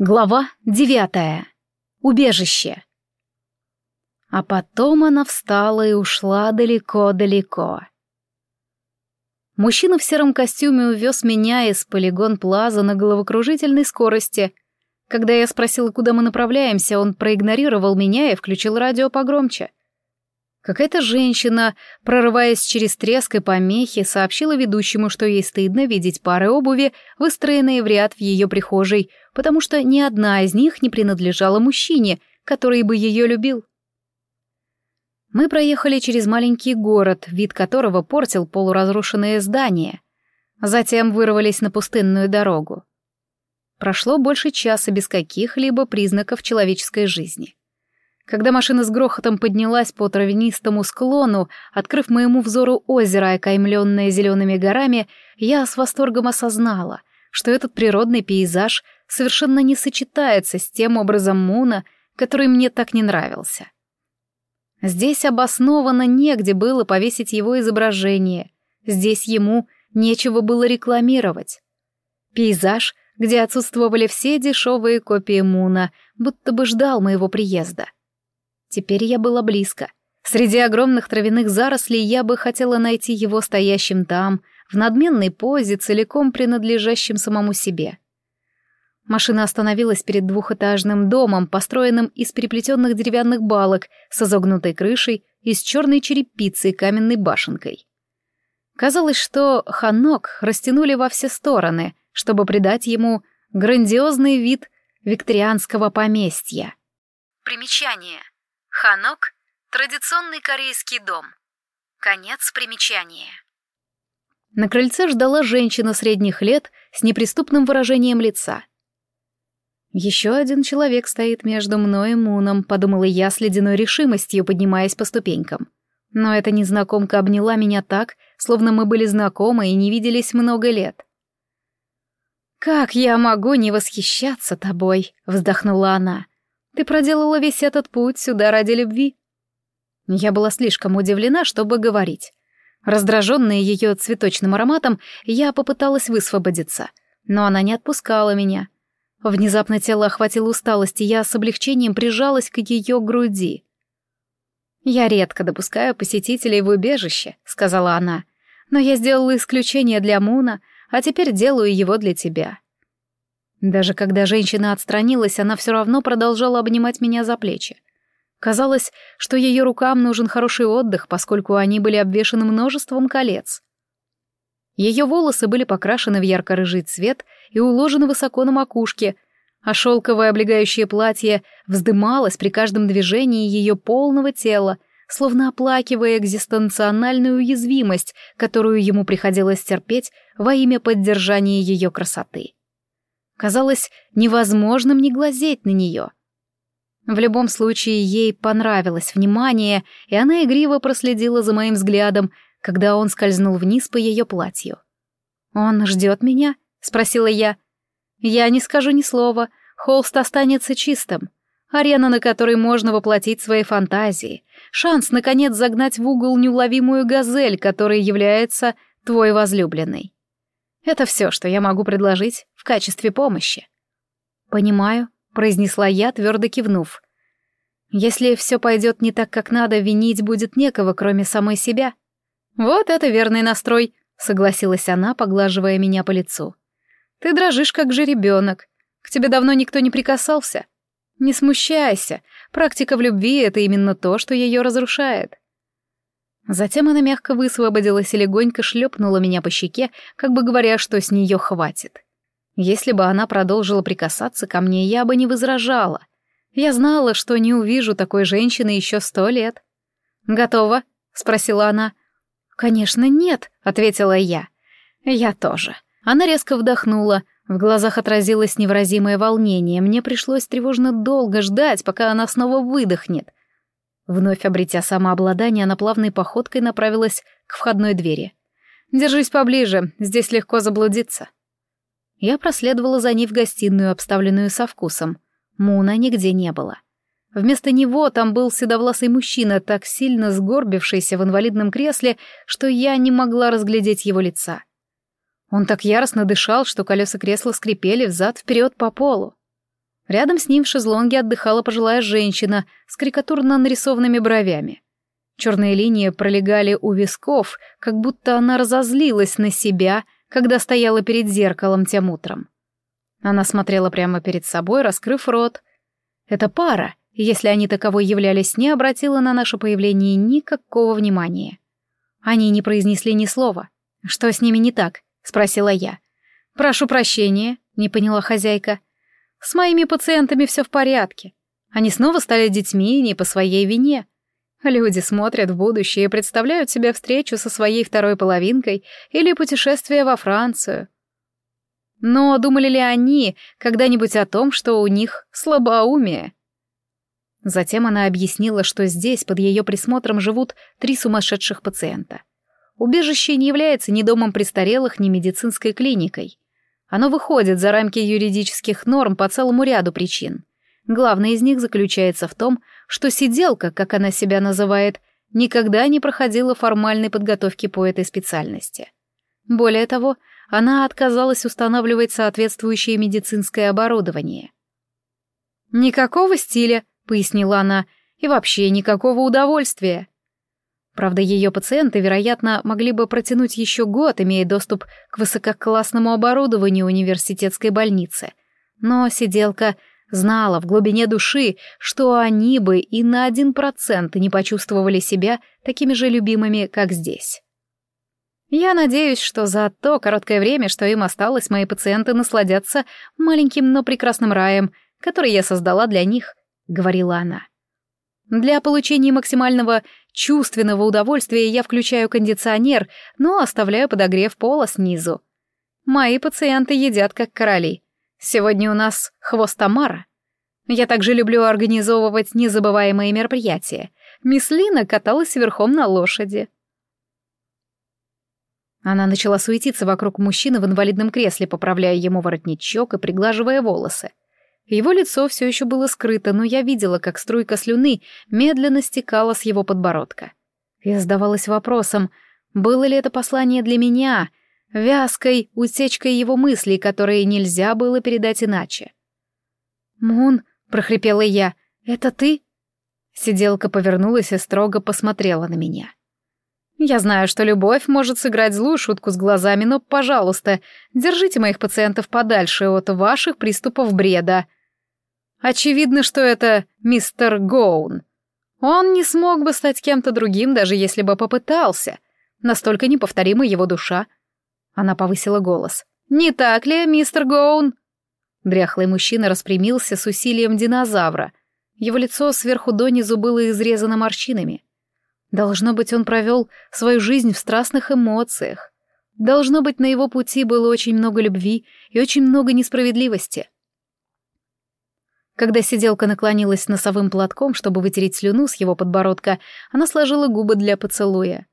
Глава девятая. Убежище. А потом она встала и ушла далеко-далеко. Мужчина в сером костюме увез меня из полигон Плаза на головокружительной скорости. Когда я спросила, куда мы направляемся, он проигнорировал меня и включил радио погромче. Какая-то женщина, прорываясь через треск и помехи, сообщила ведущему, что ей стыдно видеть пары обуви, выстроенные в ряд в ее прихожей, потому что ни одна из них не принадлежала мужчине, который бы ее любил. Мы проехали через маленький город, вид которого портил полуразрушенное здание. Затем вырвались на пустынную дорогу. Прошло больше часа без каких-либо признаков человеческой жизни. Когда машина с грохотом поднялась по травянистому склону, открыв моему взору озеро, окаймленное зелеными горами, я с восторгом осознала, что этот природный пейзаж совершенно не сочетается с тем образом Муна, который мне так не нравился. Здесь обоснованно негде было повесить его изображение, здесь ему нечего было рекламировать. Пейзаж, где отсутствовали все дешевые копии Муна, будто бы ждал моего приезда. Теперь я была близко. Среди огромных травяных зарослей я бы хотела найти его стоящим там, в надменной позе, целиком принадлежащим самому себе. Машина остановилась перед двухэтажным домом, построенным из переплетенных деревянных балок с изогнутой крышей и с черной черепицей каменной башенкой. Казалось, что ханок растянули во все стороны, чтобы придать ему грандиозный вид викторианского поместья. Примечание. Ханок — традиционный корейский дом. Конец примечания. На крыльце ждала женщина средних лет с неприступным выражением лица. «Еще один человек стоит между мной и Муном», — подумала я с ледяной решимостью, поднимаясь по ступенькам. Но эта незнакомка обняла меня так, словно мы были знакомы и не виделись много лет. «Как я могу не восхищаться тобой?» — вздохнула она. Ты проделала весь этот путь сюда ради любви. Я была слишком удивлена, чтобы говорить. Раздраженная ее цветочным ароматом, я попыталась высвободиться, но она не отпускала меня. Внезапно тело охватило усталость, и я с облегчением прижалась к ее груди. «Я редко допускаю посетителей в убежище», — сказала она, «но я сделала исключение для Муна, а теперь делаю его для тебя. Даже когда женщина отстранилась, она все равно продолжала обнимать меня за плечи. Казалось, что ее рукам нужен хороший отдых, поскольку они были обвешаны множеством колец. Ее волосы были покрашены в ярко-рыжий цвет и уложены высоко на макушке, а шелковое облегающее платье вздымалось при каждом движении ее полного тела, словно оплакивая экзистенциональную уязвимость, которую ему приходилось терпеть во имя поддержания ее красоты. Казалось невозможным не глазеть на нее. В любом случае, ей понравилось внимание, и она игриво проследила за моим взглядом, когда он скользнул вниз по ее платью. «Он ждет меня?» — спросила я. «Я не скажу ни слова, холст останется чистым. Арена, на которой можно воплотить свои фантазии. Шанс, наконец, загнать в угол неуловимую газель, которая является твой возлюбленной. Это все, что я могу предложить в качестве помощи. Понимаю, произнесла я, твердо кивнув. Если все пойдет не так, как надо, винить будет некого, кроме самой себя. Вот это верный настрой, согласилась она, поглаживая меня по лицу. Ты дрожишь, как же ребенок. К тебе давно никто не прикасался. Не смущайся, практика в любви — это именно то, что ее разрушает. Затем она мягко высвободилась и легонько шлепнула меня по щеке, как бы говоря, что с нее хватит. Если бы она продолжила прикасаться ко мне, я бы не возражала. Я знала, что не увижу такой женщины еще сто лет. «Готова?» — спросила она. «Конечно, нет», — ответила я. «Я тоже». Она резко вдохнула, в глазах отразилось невыразимое волнение, мне пришлось тревожно долго ждать, пока она снова выдохнет — Вновь обретя самообладание, она плавной походкой направилась к входной двери. «Держись поближе, здесь легко заблудиться». Я проследовала за ней в гостиную, обставленную со вкусом. Муна нигде не было. Вместо него там был седовласый мужчина, так сильно сгорбившийся в инвалидном кресле, что я не могла разглядеть его лица. Он так яростно дышал, что колеса кресла скрипели взад-вперед по полу. Рядом с ним в шезлонге отдыхала пожилая женщина с карикатурно нарисованными бровями. Черные линии пролегали у висков, как будто она разозлилась на себя, когда стояла перед зеркалом тем утром. Она смотрела прямо перед собой, раскрыв рот. Эта пара, если они таковой являлись, не обратила на наше появление никакого внимания. Они не произнесли ни слова. «Что с ними не так?» — спросила я. «Прошу прощения», — не поняла хозяйка. «С моими пациентами все в порядке. Они снова стали детьми не по своей вине. Люди смотрят в будущее и представляют себе встречу со своей второй половинкой или путешествие во Францию. Но думали ли они когда-нибудь о том, что у них слабоумие? Затем она объяснила, что здесь под ее присмотром живут три сумасшедших пациента. Убежище не является ни домом престарелых, ни медицинской клиникой. Оно выходит за рамки юридических норм по целому ряду причин. Главное из них заключается в том, что сиделка, как она себя называет, никогда не проходила формальной подготовки по этой специальности. Более того, она отказалась устанавливать соответствующее медицинское оборудование. «Никакого стиля», — пояснила она, — «и вообще никакого удовольствия». Правда, ее пациенты, вероятно, могли бы протянуть еще год, имея доступ к высококлассному оборудованию университетской больницы. Но сиделка знала в глубине души, что они бы и на один процент не почувствовали себя такими же любимыми, как здесь. Я надеюсь, что за то короткое время, что им осталось, мои пациенты насладятся маленьким, но прекрасным раем, который я создала для них, — говорила она. Для получения максимального чувственного удовольствия я включаю кондиционер, но оставляю подогрев пола снизу. Мои пациенты едят как короли. Сегодня у нас хвост Тамара. Я также люблю организовывать незабываемые мероприятия. Мисс Лина каталась верхом на лошади. Она начала суетиться вокруг мужчины в инвалидном кресле, поправляя ему воротничок и приглаживая волосы. Его лицо все еще было скрыто, но я видела, как струйка слюны медленно стекала с его подбородка. Я задавалась вопросом, было ли это послание для меня, вязкой утечкой его мыслей, которые нельзя было передать иначе. «Мун», — прохрипела я, — «это ты?» Сиделка повернулась и строго посмотрела на меня. «Я знаю, что любовь может сыграть злую шутку с глазами, но, пожалуйста, держите моих пациентов подальше от ваших приступов бреда. Очевидно, что это мистер Гоун. Он не смог бы стать кем-то другим, даже если бы попытался. Настолько неповторима его душа. Она повысила голос. «Не так ли, мистер Гоун?» Дряхлый мужчина распрямился с усилием динозавра. Его лицо сверху донизу было изрезано морщинами. Должно быть, он провел свою жизнь в страстных эмоциях. Должно быть, на его пути было очень много любви и очень много несправедливости. Когда сиделка наклонилась носовым платком, чтобы вытереть слюну с его подбородка, она сложила губы для поцелуя.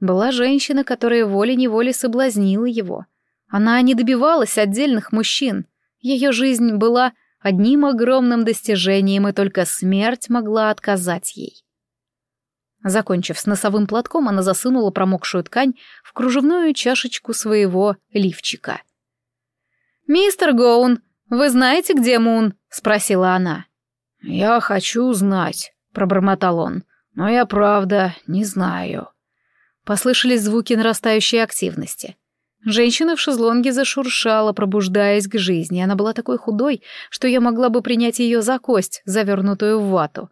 Была женщина, которая волей-неволей соблазнила его. Она не добивалась отдельных мужчин. Ее жизнь была одним огромным достижением, и только смерть могла отказать ей. Закончив с носовым платком, она засунула промокшую ткань в кружевную чашечку своего лифчика. «Мистер Гоун, вы знаете, где Мун?» — спросила она. «Я хочу знать», — пробормотал он, — «но я правда не знаю». Послышались звуки нарастающей активности. Женщина в шезлонге зашуршала, пробуждаясь к жизни. Она была такой худой, что я могла бы принять ее за кость, завернутую в вату.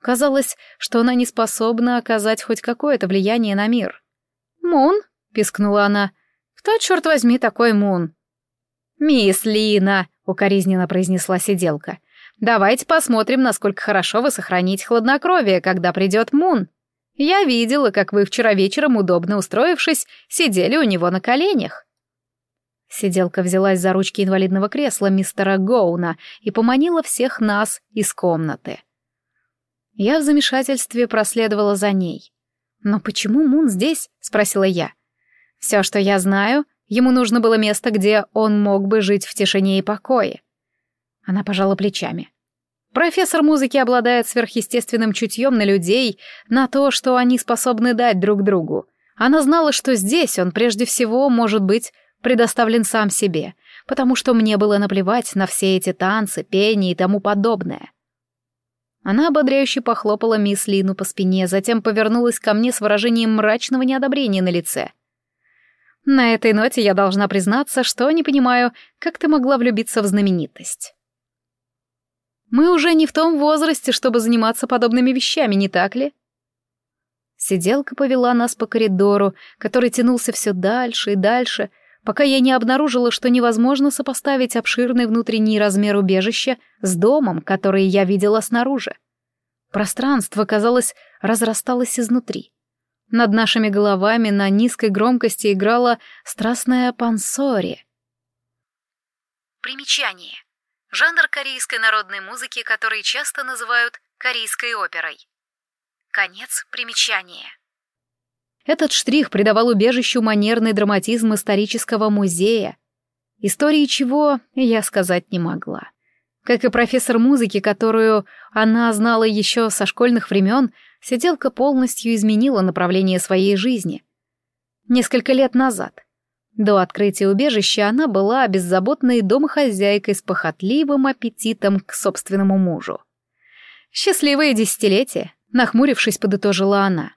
Казалось, что она не способна оказать хоть какое-то влияние на мир. «Мун?» — пискнула она. «Кто, черт возьми, такой Мун?» «Мисс Лина!» укоризненно произнесла сиделка. «Давайте посмотрим, насколько хорошо вы сохраните хладнокровие, когда придет Мун. Я видела, как вы вчера вечером, удобно устроившись, сидели у него на коленях». Сиделка взялась за ручки инвалидного кресла мистера Гоуна и поманила всех нас из комнаты. Я в замешательстве проследовала за ней. «Но почему Мун здесь?» — спросила я. «Все, что я знаю, Ему нужно было место, где он мог бы жить в тишине и покое. Она пожала плечами. Профессор музыки обладает сверхъестественным чутьем на людей, на то, что они способны дать друг другу. Она знала, что здесь он прежде всего может быть предоставлен сам себе, потому что мне было наплевать на все эти танцы, пение и тому подобное. Она ободряюще похлопала мисс Лину по спине, затем повернулась ко мне с выражением мрачного неодобрения на лице. На этой ноте я должна признаться, что не понимаю, как ты могла влюбиться в знаменитость. Мы уже не в том возрасте, чтобы заниматься подобными вещами, не так ли? Сиделка повела нас по коридору, который тянулся все дальше и дальше, пока я не обнаружила, что невозможно сопоставить обширный внутренний размер убежища с домом, который я видела снаружи. Пространство, казалось, разрасталось изнутри. Над нашими головами на низкой громкости играла страстная пансори. Примечание. Жанр корейской народной музыки, который часто называют корейской оперой. Конец примечания. Этот штрих придавал убежищу манерный драматизм исторического музея, истории чего я сказать не могла. Как и профессор музыки, которую она знала еще со школьных времен, сиделка полностью изменила направление своей жизни. Несколько лет назад. До открытия убежища она была беззаботной домохозяйкой с похотливым аппетитом к собственному мужу. «Счастливые десятилетия», — нахмурившись, подытожила она.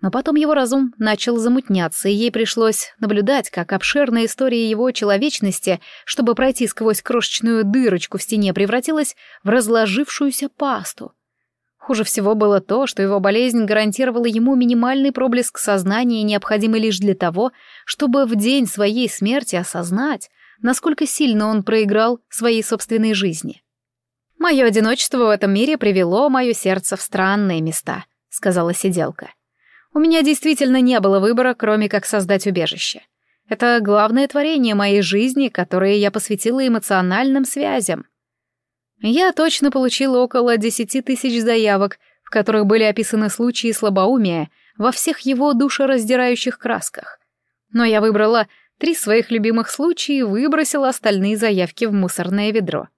Но потом его разум начал замутняться, и ей пришлось наблюдать, как обширная история его человечности, чтобы пройти сквозь крошечную дырочку в стене, превратилась в разложившуюся пасту. Хуже всего было то, что его болезнь гарантировала ему минимальный проблеск сознания, необходимый лишь для того, чтобы в день своей смерти осознать, насколько сильно он проиграл своей собственной жизни. «Мое одиночество в этом мире привело мое сердце в странные места», — сказала сиделка. У меня действительно не было выбора, кроме как создать убежище. Это главное творение моей жизни, которое я посвятила эмоциональным связям. Я точно получила около десяти тысяч заявок, в которых были описаны случаи слабоумия во всех его душераздирающих красках. Но я выбрала три своих любимых случая и выбросила остальные заявки в мусорное ведро.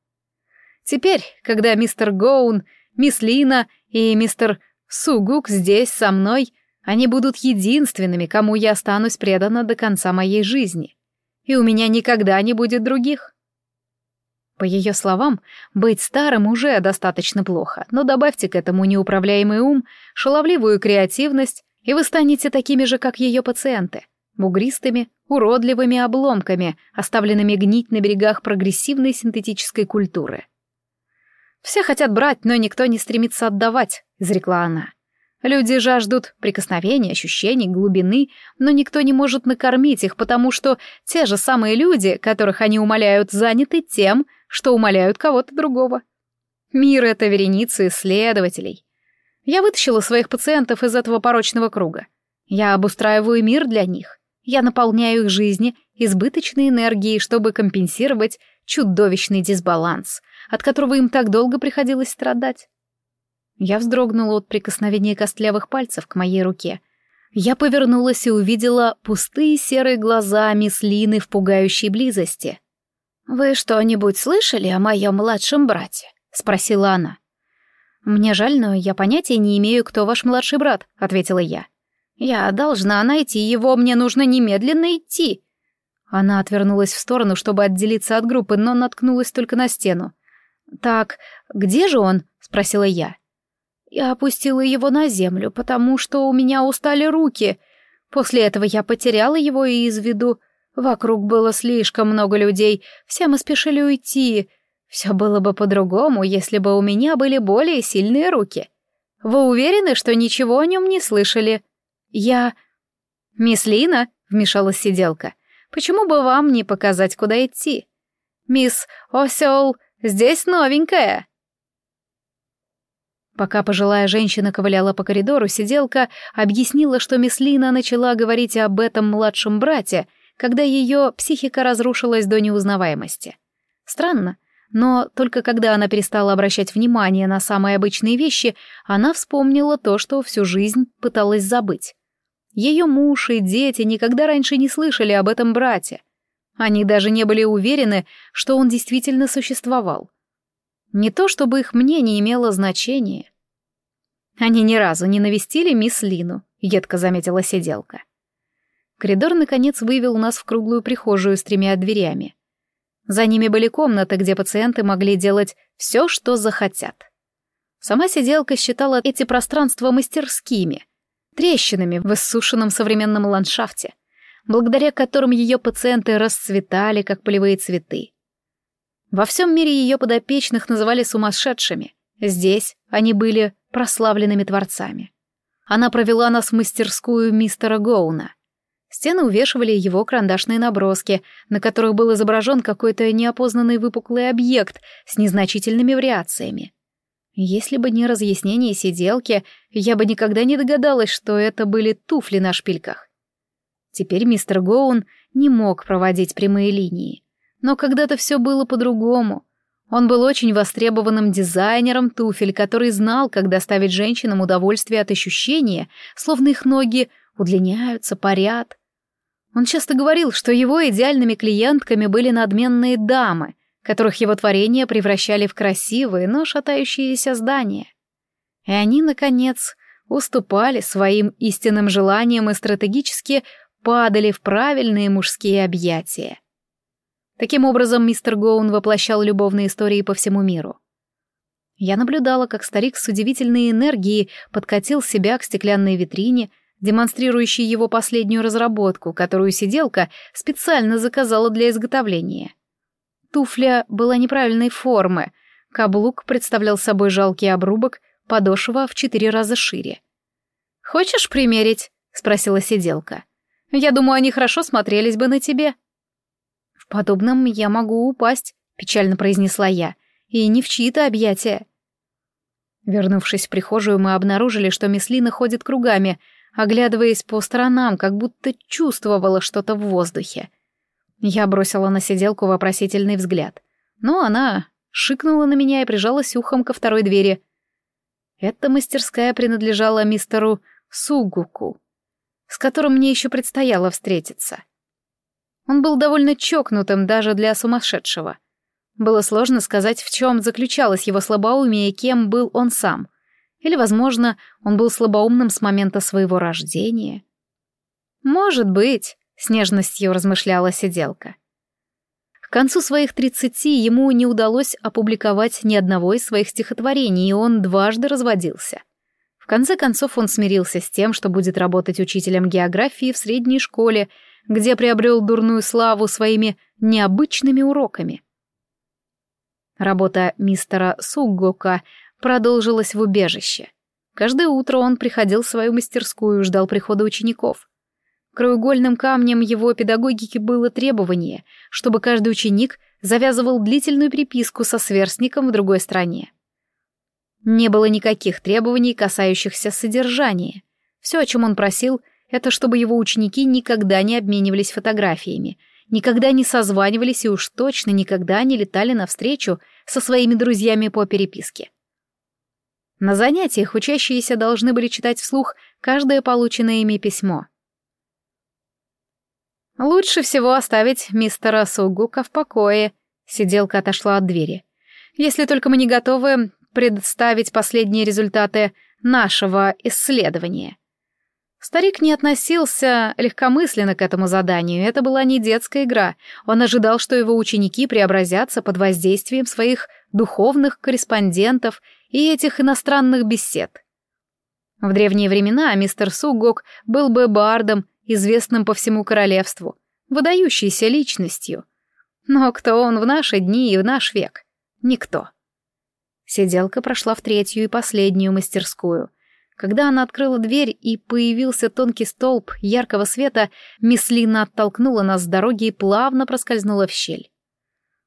Теперь, когда мистер Гоун, мисс Лина и мистер Сугук здесь со мной, они будут единственными, кому я останусь предана до конца моей жизни. И у меня никогда не будет других. По ее словам, быть старым уже достаточно плохо, но добавьте к этому неуправляемый ум, шаловливую креативность, и вы станете такими же, как ее пациенты, бугристыми, уродливыми обломками, оставленными гнить на берегах прогрессивной синтетической культуры. «Все хотят брать, но никто не стремится отдавать», — изрекла она. Люди жаждут прикосновений, ощущений, глубины, но никто не может накормить их, потому что те же самые люди, которых они умоляют, заняты тем, что умоляют кого-то другого. Мир — это вереница исследователей. Я вытащила своих пациентов из этого порочного круга. Я обустраиваю мир для них. Я наполняю их жизни избыточной энергией, чтобы компенсировать чудовищный дисбаланс, от которого им так долго приходилось страдать. Я вздрогнула от прикосновения костлявых пальцев к моей руке. Я повернулась и увидела пустые серые глаза мисс Лины в пугающей близости. «Вы что-нибудь слышали о моем младшем брате?» — спросила она. «Мне жаль, но я понятия не имею, кто ваш младший брат», — ответила я. «Я должна найти его, мне нужно немедленно идти». Она отвернулась в сторону, чтобы отделиться от группы, но наткнулась только на стену. «Так, где же он?» — спросила я. Я опустила его на землю, потому что у меня устали руки. После этого я потеряла его из виду. Вокруг было слишком много людей, все мы спешили уйти. Все было бы по-другому, если бы у меня были более сильные руки. Вы уверены, что ничего о нем не слышали? Я... Мисс Лина, вмешалась сиделка, почему бы вам не показать, куда идти? Мисс Осел здесь новенькая. Пока пожилая женщина ковыляла по коридору, сиделка объяснила, что мисс Лина начала говорить об этом младшем брате, когда ее психика разрушилась до неузнаваемости. Странно, но только когда она перестала обращать внимание на самые обычные вещи, она вспомнила то, что всю жизнь пыталась забыть. Ее муж и дети никогда раньше не слышали об этом брате. Они даже не были уверены, что он действительно существовал. Не то чтобы их мнение имело значения. Они ни разу не навестили мисс Лину, едко заметила сиделка. Коридор, наконец, вывел нас в круглую прихожую с тремя дверями. За ними были комнаты, где пациенты могли делать все, что захотят. Сама сиделка считала эти пространства мастерскими, трещинами в иссушенном современном ландшафте, благодаря которым ее пациенты расцветали, как полевые цветы. Во всем мире ее подопечных называли сумасшедшими. Здесь они были прославленными творцами. Она провела нас в мастерскую мистера Гоуна. Стены увешивали его карандашные наброски, на которых был изображен какой-то неопознанный выпуклый объект с незначительными вариациями. Если бы не разъяснение сиделки, я бы никогда не догадалась, что это были туфли на шпильках. Теперь мистер Гоун не мог проводить прямые линии. Но когда-то все было по-другому. Он был очень востребованным дизайнером туфель, который знал, как доставить женщинам удовольствие от ощущения, словно их ноги удлиняются, парят. Он часто говорил, что его идеальными клиентками были надменные дамы, которых его творения превращали в красивые, но шатающиеся здания. И они, наконец, уступали своим истинным желаниям и стратегически падали в правильные мужские объятия. Таким образом, мистер Гоун воплощал любовные истории по всему миру. Я наблюдала, как старик с удивительной энергией подкатил себя к стеклянной витрине, демонстрирующей его последнюю разработку, которую сиделка специально заказала для изготовления. Туфля была неправильной формы, каблук представлял собой жалкий обрубок, подошва в четыре раза шире. «Хочешь примерить?» — спросила сиделка. «Я думаю, они хорошо смотрелись бы на тебе». «В подобном я могу упасть», — печально произнесла я, — «и не в чьи-то объятия». Вернувшись в прихожую, мы обнаружили, что Меслина ходит кругами, оглядываясь по сторонам, как будто чувствовала что-то в воздухе. Я бросила на сиделку вопросительный взгляд. Но она шикнула на меня и прижалась ухом ко второй двери. Эта мастерская принадлежала мистеру Сугуку, с которым мне еще предстояло встретиться. Он был довольно чокнутым даже для сумасшедшего. Было сложно сказать, в чем заключалось его слабоумие и кем был он сам. Или, возможно, он был слабоумным с момента своего рождения. Может быть, с нежностью размышляла сиделка. К концу своих тридцати ему не удалось опубликовать ни одного из своих стихотворений, и он дважды разводился. В конце концов он смирился с тем, что будет работать учителем географии в средней школе, где приобрел дурную славу своими необычными уроками. Работа мистера Суггока продолжилась в убежище. Каждое утро он приходил в свою мастерскую и ждал прихода учеников. Краеугольным камнем его педагогики было требование, чтобы каждый ученик завязывал длительную переписку со сверстником в другой стране. Не было никаких требований, касающихся содержания. Все, о чем он просил, это чтобы его ученики никогда не обменивались фотографиями, никогда не созванивались и уж точно никогда не летали навстречу со своими друзьями по переписке. На занятиях учащиеся должны были читать вслух каждое полученное ими письмо — «Лучше всего оставить мистера Сугука в покое», — сиделка отошла от двери. «Если только мы не готовы представить последние результаты нашего исследования». Старик не относился легкомысленно к этому заданию, это была не детская игра. Он ожидал, что его ученики преобразятся под воздействием своих духовных корреспондентов и этих иностранных бесед. В древние времена мистер Сугок был бы бардом известным по всему королевству, выдающейся личностью. Но кто он в наши дни и в наш век? Никто. Сиделка прошла в третью и последнюю мастерскую. Когда она открыла дверь и появился тонкий столб яркого света, мисс Лина оттолкнула нас с дороги и плавно проскользнула в щель.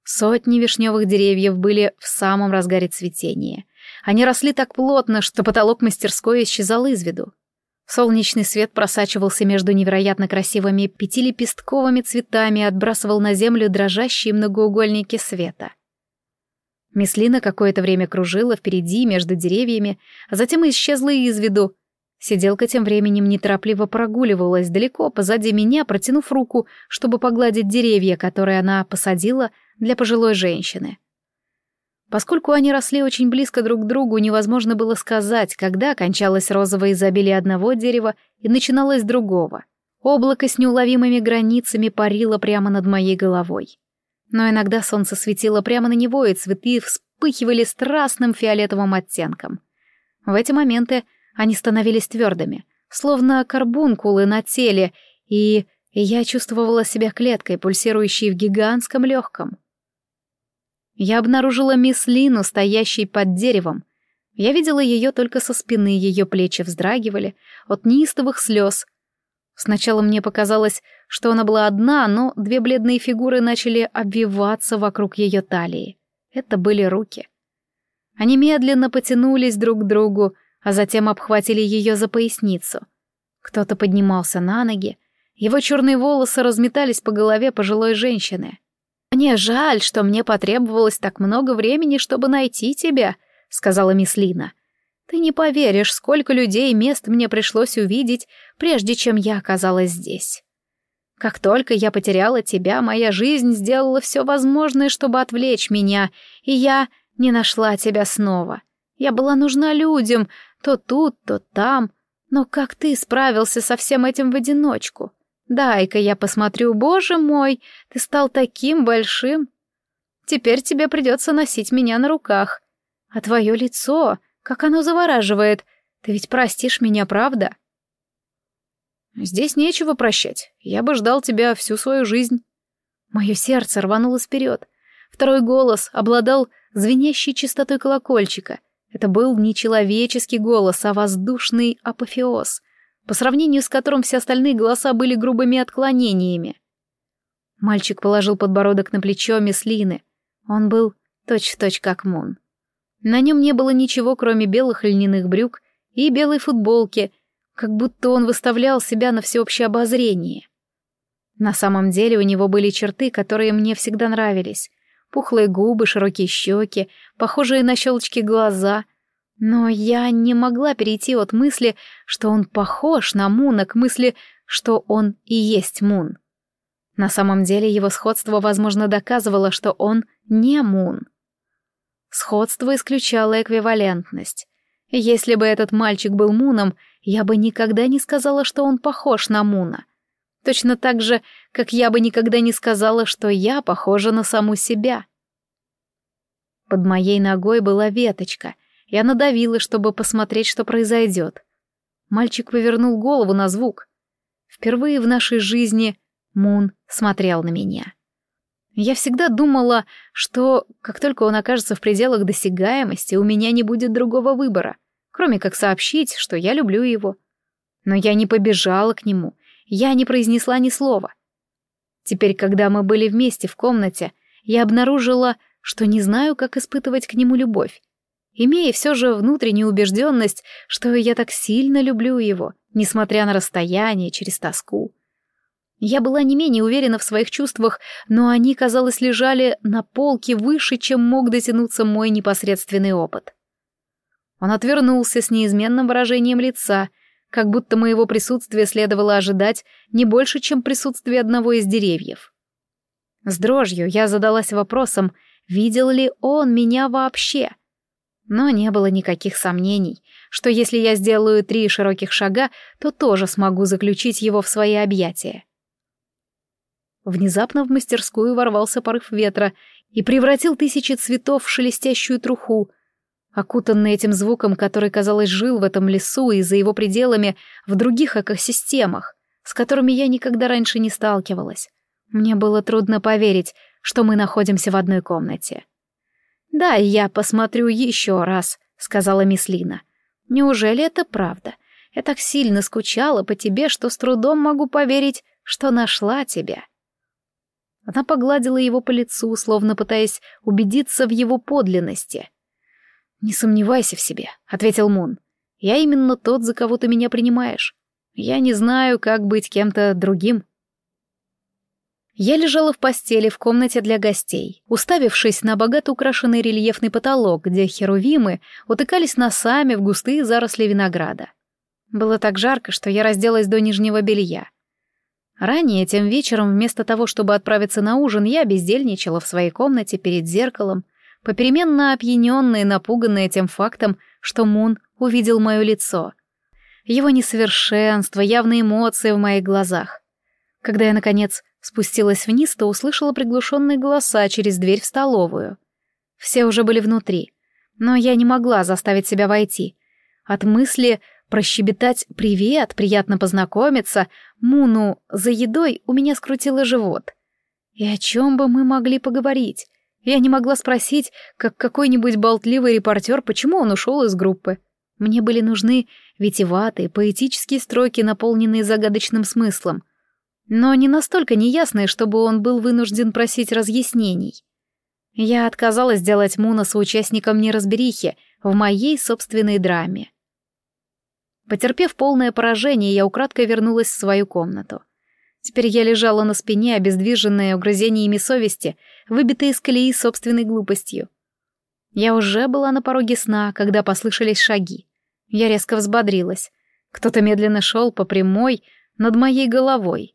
Сотни вишневых деревьев были в самом разгаре цветения. Они росли так плотно, что потолок мастерской исчезал из виду. Солнечный свет просачивался между невероятно красивыми пятилепестковыми цветами и отбрасывал на землю дрожащие многоугольники света. Меслина какое-то время кружила впереди между деревьями, а затем исчезла из виду. Сиделка тем временем неторопливо прогуливалась далеко позади меня, протянув руку, чтобы погладить деревья, которые она посадила для пожилой женщины. Поскольку они росли очень близко друг к другу, невозможно было сказать, когда кончалось розовое изобилие одного дерева и начиналось другого. Облако с неуловимыми границами парило прямо над моей головой. Но иногда солнце светило прямо на него, и цветы вспыхивали страстным фиолетовым оттенком. В эти моменты они становились твердыми, словно карбункулы на теле, и я чувствовала себя клеткой, пульсирующей в гигантском легком. Я обнаружила мисс Лину, стоящей под деревом. Я видела ее только со спины, ее плечи вздрагивали от неистовых слез. Сначала мне показалось, что она была одна, но две бледные фигуры начали обвиваться вокруг ее талии. Это были руки. Они медленно потянулись друг к другу, а затем обхватили ее за поясницу. Кто-то поднимался на ноги, его черные волосы разметались по голове пожилой женщины. «Мне жаль, что мне потребовалось так много времени, чтобы найти тебя», — сказала мисс Лина. «Ты не поверишь, сколько людей и мест мне пришлось увидеть, прежде чем я оказалась здесь. Как только я потеряла тебя, моя жизнь сделала все возможное, чтобы отвлечь меня, и я не нашла тебя снова. Я была нужна людям, то тут, то там. Но как ты справился со всем этим в одиночку? Дай-ка я посмотрю, боже мой, ты стал таким большим. Теперь тебе придется носить меня на руках. А твое лицо, как оно завораживает. Ты ведь простишь меня, правда? Здесь нечего прощать. Я бы ждал тебя всю свою жизнь. Мое сердце рванулось вперед. Второй голос обладал звенящей чистотой колокольчика, это был не человеческий голос, а воздушный апофеоз, по сравнению с которым все остальные голоса были грубыми отклонениями. Мальчик положил подбородок на плечо мисс Лины. Он был точь-в-точь -точь как Мун. На нем не было ничего, кроме белых льняных брюк и белой футболки, как будто он выставлял себя на всеобщее обозрение. На самом деле у него были черты, которые мне всегда нравились пухлые губы, широкие щеки, похожие на щелочки глаза. Но я не могла перейти от мысли, что он похож на Муна, к мысли, что он и есть Мун. На самом деле его сходство, возможно, доказывало, что он не Мун. Сходство исключало эквивалентность. Если бы этот мальчик был Муном, я бы никогда не сказала, что он похож на Муна. Точно так же, как я бы никогда не сказала, что я похожа на саму себя. Под моей ногой была веточка. Я надавила, чтобы посмотреть, что произойдет. Мальчик повернул голову на звук. Впервые в нашей жизни Мун смотрел на меня. Я всегда думала, что как только он окажется в пределах досягаемости, у меня не будет другого выбора, кроме как сообщить, что я люблю его. Но я не побежала к нему я не произнесла ни слова. Теперь, когда мы были вместе в комнате, я обнаружила, что не знаю, как испытывать к нему любовь, имея все же внутреннюю убежденность, что я так сильно люблю его, несмотря на расстояние через тоску. Я была не менее уверена в своих чувствах, но они, казалось, лежали на полке выше, чем мог дотянуться мой непосредственный опыт. Он отвернулся с неизменным выражением лица — как будто моего присутствия следовало ожидать не больше, чем присутствие одного из деревьев. С дрожью я задалась вопросом, видел ли он меня вообще. Но не было никаких сомнений, что если я сделаю три широких шага, то тоже смогу заключить его в свои объятия. Внезапно в мастерскую ворвался порыв ветра и превратил тысячи цветов в шелестящую труху, окутанный этим звуком, который, казалось, жил в этом лесу и за его пределами в других экосистемах, с которыми я никогда раньше не сталкивалась. Мне было трудно поверить, что мы находимся в одной комнате. «Да, я посмотрю еще раз», — сказала мисс Лина. «Неужели это правда? Я так сильно скучала по тебе, что с трудом могу поверить, что нашла тебя». Она погладила его по лицу, словно пытаясь убедиться в его подлинности — «Не сомневайся в себе», — ответил Мун. «Я именно тот, за кого ты меня принимаешь. Я не знаю, как быть кем-то другим». Я лежала в постели в комнате для гостей, уставившись на богато украшенный рельефный потолок, где херувимы утыкались носами в густые заросли винограда. Было так жарко, что я разделась до нижнего белья. Ранее, тем вечером, вместо того, чтобы отправиться на ужин, я бездельничала в своей комнате перед зеркалом, попеременно опьяненная и напуганная тем фактом, что Мун увидел мое лицо. Его несовершенство, явные эмоции в моих глазах. Когда я, наконец, спустилась вниз, то услышала приглушенные голоса через дверь в столовую. Все уже были внутри, но я не могла заставить себя войти. От мысли прощебетать «Привет, приятно познакомиться», Муну за едой у меня скрутило живот. И о чем бы мы могли поговорить? Я не могла спросить, как какой-нибудь болтливый репортер, почему он ушел из группы. Мне были нужны витиеватые, поэтические строки, наполненные загадочным смыслом, но не настолько неясные, чтобы он был вынужден просить разъяснений. Я отказалась сделать Муна соучастником неразберихи в моей собственной драме. Потерпев полное поражение, я украдкой вернулась в свою комнату. Теперь я лежала на спине, обездвиженная угрызениями совести, выбитая из колеи собственной глупостью. Я уже была на пороге сна, когда послышались шаги. Я резко взбодрилась. Кто-то медленно шел по прямой над моей головой.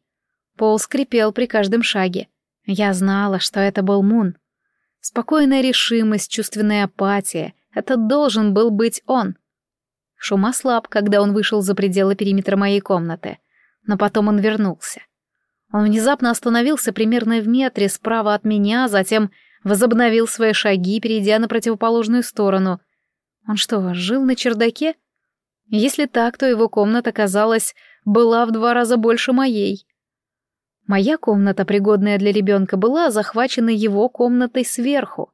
Пол скрипел при каждом шаге. Я знала, что это был Мун. Спокойная решимость, чувственная апатия — это должен был быть он. Шум ослаб, когда он вышел за пределы периметра моей комнаты, но потом он вернулся. Он внезапно остановился примерно в метре справа от меня, затем возобновил свои шаги, перейдя на противоположную сторону. Он что, жил на чердаке? Если так, то его комната, казалось, была в два раза больше моей. Моя комната, пригодная для ребенка, была захвачена его комнатой сверху.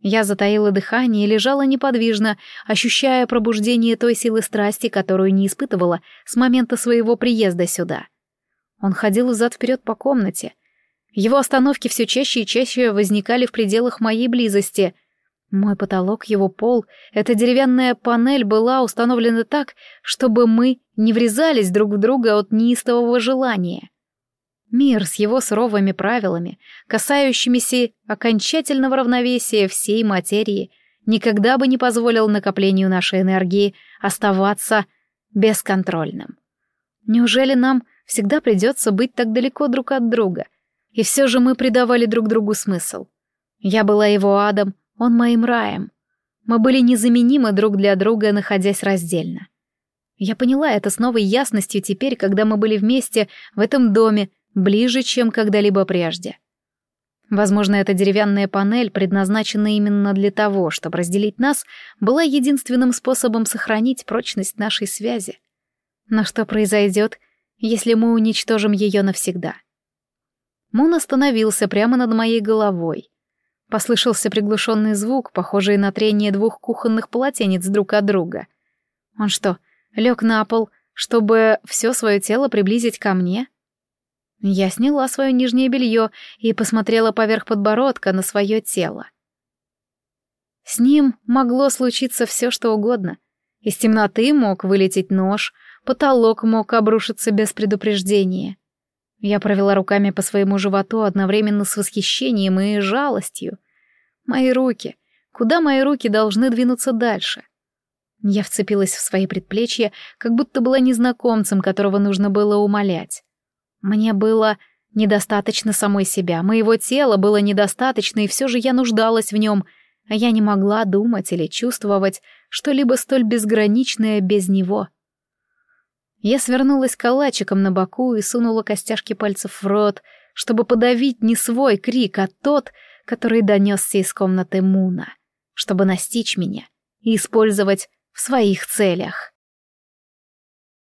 Я затаила дыхание и лежала неподвижно, ощущая пробуждение той силы страсти, которую не испытывала с момента своего приезда сюда. Он ходил взад-вперед по комнате, его остановки все чаще и чаще возникали в пределах моей близости. Мой потолок, его пол, эта деревянная панель была установлена так, чтобы мы не врезались друг в друга от неистового желания. Мир с его суровыми правилами, касающимися окончательного равновесия всей материи, никогда бы не позволил накоплению нашей энергии оставаться бесконтрольным. Неужели нам всегда придется быть так далеко друг от друга — и все же мы придавали друг другу смысл. Я была его адом, он моим раем. Мы были незаменимы друг для друга, находясь раздельно. Я поняла это с новой ясностью теперь, когда мы были вместе в этом доме, ближе, чем когда-либо прежде. Возможно, эта деревянная панель, предназначенная именно для того, чтобы разделить нас, была единственным способом сохранить прочность нашей связи. Но что произойдет, если мы уничтожим ее навсегда? — Мун остановился прямо над моей головой. Послышался приглушенный звук, похожий на трение двух кухонных полотенец друг от друга. Он что, лег на пол, чтобы все свое тело приблизить ко мне? Я сняла свое нижнее белье и посмотрела поверх подбородка на свое тело. С ним могло случиться все, что угодно. Из темноты мог вылететь нож, потолок мог обрушиться без предупреждения. Я провела руками по своему животу одновременно с восхищением и жалостью. Мои руки. Куда мои руки должны двинуться дальше? Я вцепилась в свои предплечья, как будто была незнакомцем, которого нужно было умолять. Мне было недостаточно самой себя, моего тела было недостаточно, и все же я нуждалась в нем, а я не могла думать или чувствовать что-либо столь безграничное без него. — я свернулась калачиком на боку и сунула костяшки пальцев в рот, чтобы подавить не свой крик, а тот, который донесся из комнаты Муна, чтобы настичь меня и использовать в своих целях.